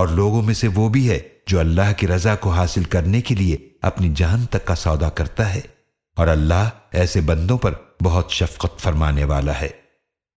اور لوگوں میں سے وہ بھی ہے جو اللہ کی رضا کو حاصل کرنے کے لیے اپنی جان تک کا سودا کرتا ہے اور اللہ ایسے بندوں پر بہت شفقت فرمانے والا ہے۔